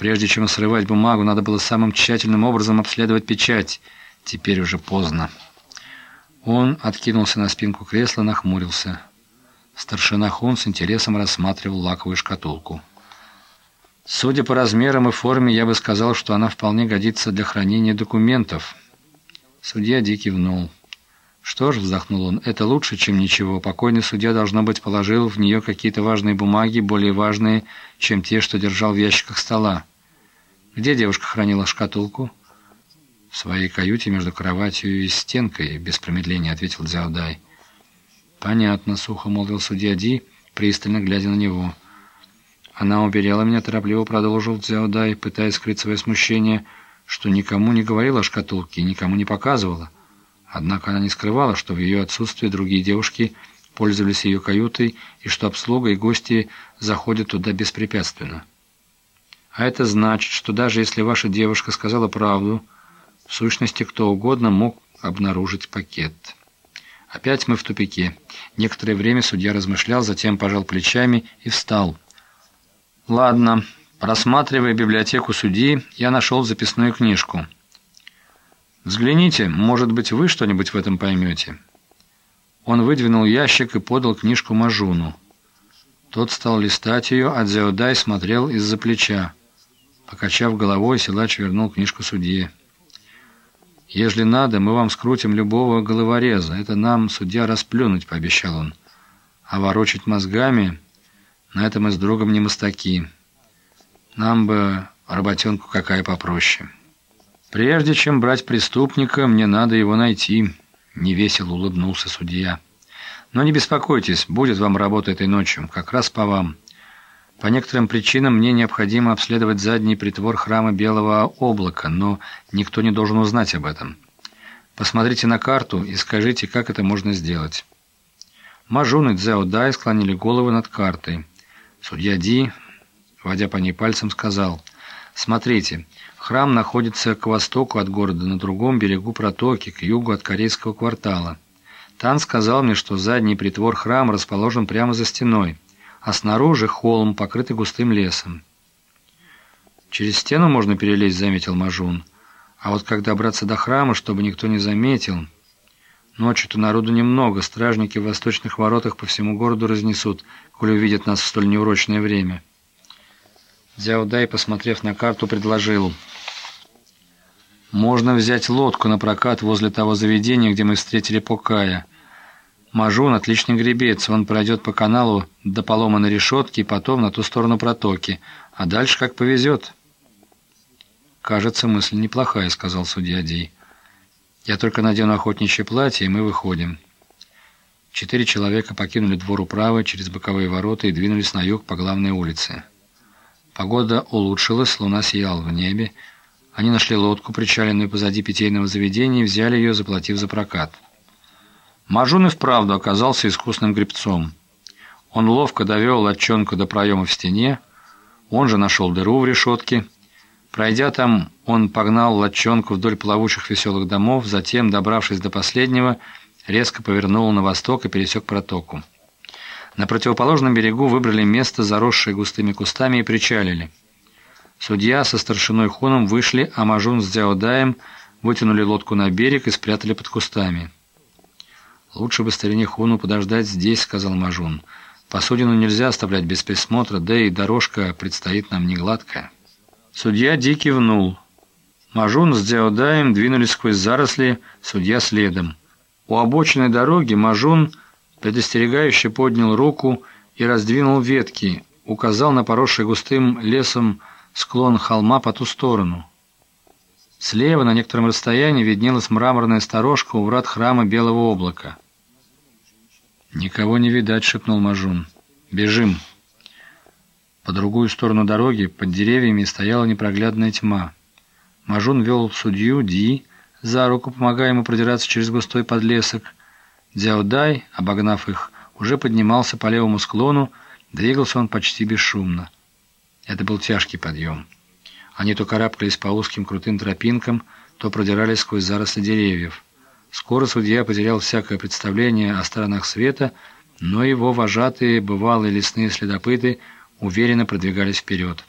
Прежде чем срывать бумагу, надо было самым тщательным образом обследовать печать. Теперь уже поздно. Он откинулся на спинку кресла, нахмурился. Старшина Хун с интересом рассматривал лаковую шкатулку. Судя по размерам и форме, я бы сказал, что она вполне годится для хранения документов. Судья Ди кивнул. «Что ж», — вздохнул он, — «это лучше, чем ничего. Покойный судья, должно быть, положил в нее какие-то важные бумаги, более важные, чем те, что держал в ящиках стола. Где девушка хранила шкатулку?» «В своей каюте между кроватью и стенкой», — без промедления ответил Дзяудай. «Понятно», — сухо молвил судья Ди, пристально глядя на него. «Она уберела меня», — торопливо продолжил Дзяудай, пытаясь скрыть свое смущение, что никому не говорила о шкатулке и никому не показывала. Однако она не скрывала, что в ее отсутствии другие девушки пользовались ее каютой и что обслуга и гости заходят туда беспрепятственно. А это значит, что даже если ваша девушка сказала правду, в сущности кто угодно мог обнаружить пакет. Опять мы в тупике. Некоторое время судья размышлял, затем пожал плечами и встал. «Ладно, просматривая библиотеку судьи, я нашел записную книжку». «Взгляните, может быть, вы что-нибудь в этом поймете». Он выдвинул ящик и подал книжку Мажуну. Тот стал листать ее, а Дзяудай смотрел из-за плеча. Покачав головой, силач вернул книжку судье. «Ежели надо, мы вам скрутим любого головореза. Это нам судья расплюнуть», — пообещал он. «А ворочать мозгами, на это мы с другом не мастаки. Нам бы работенку какая попроще». «Прежде чем брать преступника, мне надо его найти», — невесело улыбнулся судья. «Но не беспокойтесь, будет вам работа этой ночью, как раз по вам. По некоторым причинам мне необходимо обследовать задний притвор храма Белого Облака, но никто не должен узнать об этом. Посмотрите на карту и скажите, как это можно сделать». Мажун и Цзяо Дай склонили головы над картой. Судья Ди, водя по ней пальцем, сказал, «Смотрите, Храм находится к востоку от города, на другом берегу протоки, к югу от корейского квартала. Тан сказал мне, что задний притвор храма расположен прямо за стеной, а снаружи холм, покрытый густым лесом. «Через стену можно перелезть», — заметил Мажун. «А вот как добраться до храма, чтобы никто не заметил...» «Ночью-то народу немного, стражники в восточных воротах по всему городу разнесут, коли увидят нас в столь неурочное время». Дзяудай, посмотрев на карту, предложил... Можно взять лодку на прокат возле того заведения, где мы встретили Покая. Мажун – отличный гребец, он пройдет по каналу до поломанной решетки и потом на ту сторону протоки, а дальше как повезет. «Кажется, мысль неплохая», – сказал судья Дей. «Я только надену охотничье платье, и мы выходим». Четыре человека покинули двор управы через боковые ворота и двинулись на юг по главной улице. Погода улучшилась, луна сияла в небе, они нашли лодку, причаленную позади питейного заведения, и взяли ее, заплатив за прокат. Мажун и вправду оказался искусным гребцом. Он ловко довел лодчонку до проема в стене, он же нашел дыру в решетке. Пройдя там, он погнал лодчонку вдоль плавучих веселых домов, затем, добравшись до последнего, резко повернул на восток и пересек протоку. На противоположном берегу выбрали место, заросшее густыми кустами, и причалили. Судья со старшиной Хуном вышли, а Мажун с Дзяодаем вытянули лодку на берег и спрятали под кустами. «Лучше бы старине Хуну подождать здесь», — сказал Мажун. «Посудину нельзя оставлять без присмотра, да и дорожка предстоит нам не гладкая». Судья Ди кивнул. Мажун с Дзяодаем двинулись сквозь заросли, судья следом. У обочины дороги Мажун предостерегающе поднял руку и раздвинул ветки, указал на поросший густым лесом склон холма по ту сторону. Слева, на некотором расстоянии, виднелась мраморная сторожка у врат храма Белого облака. «Никого не видать», — шепнул Мажун. «Бежим!» По другую сторону дороги, под деревьями, стояла непроглядная тьма. Мажун вел судью Ди за руку, помогая ему продираться через густой подлесок. Дзяудай, обогнав их, уже поднимался по левому склону, двигался он почти бесшумно. Это был тяжкий подъем. Они то карабкались по узким крутым тропинкам, то продирались сквозь заросли деревьев. Скоро судья потерял всякое представление о сторонах света, но его вожатые, бывалые лесные следопыты, уверенно продвигались вперед.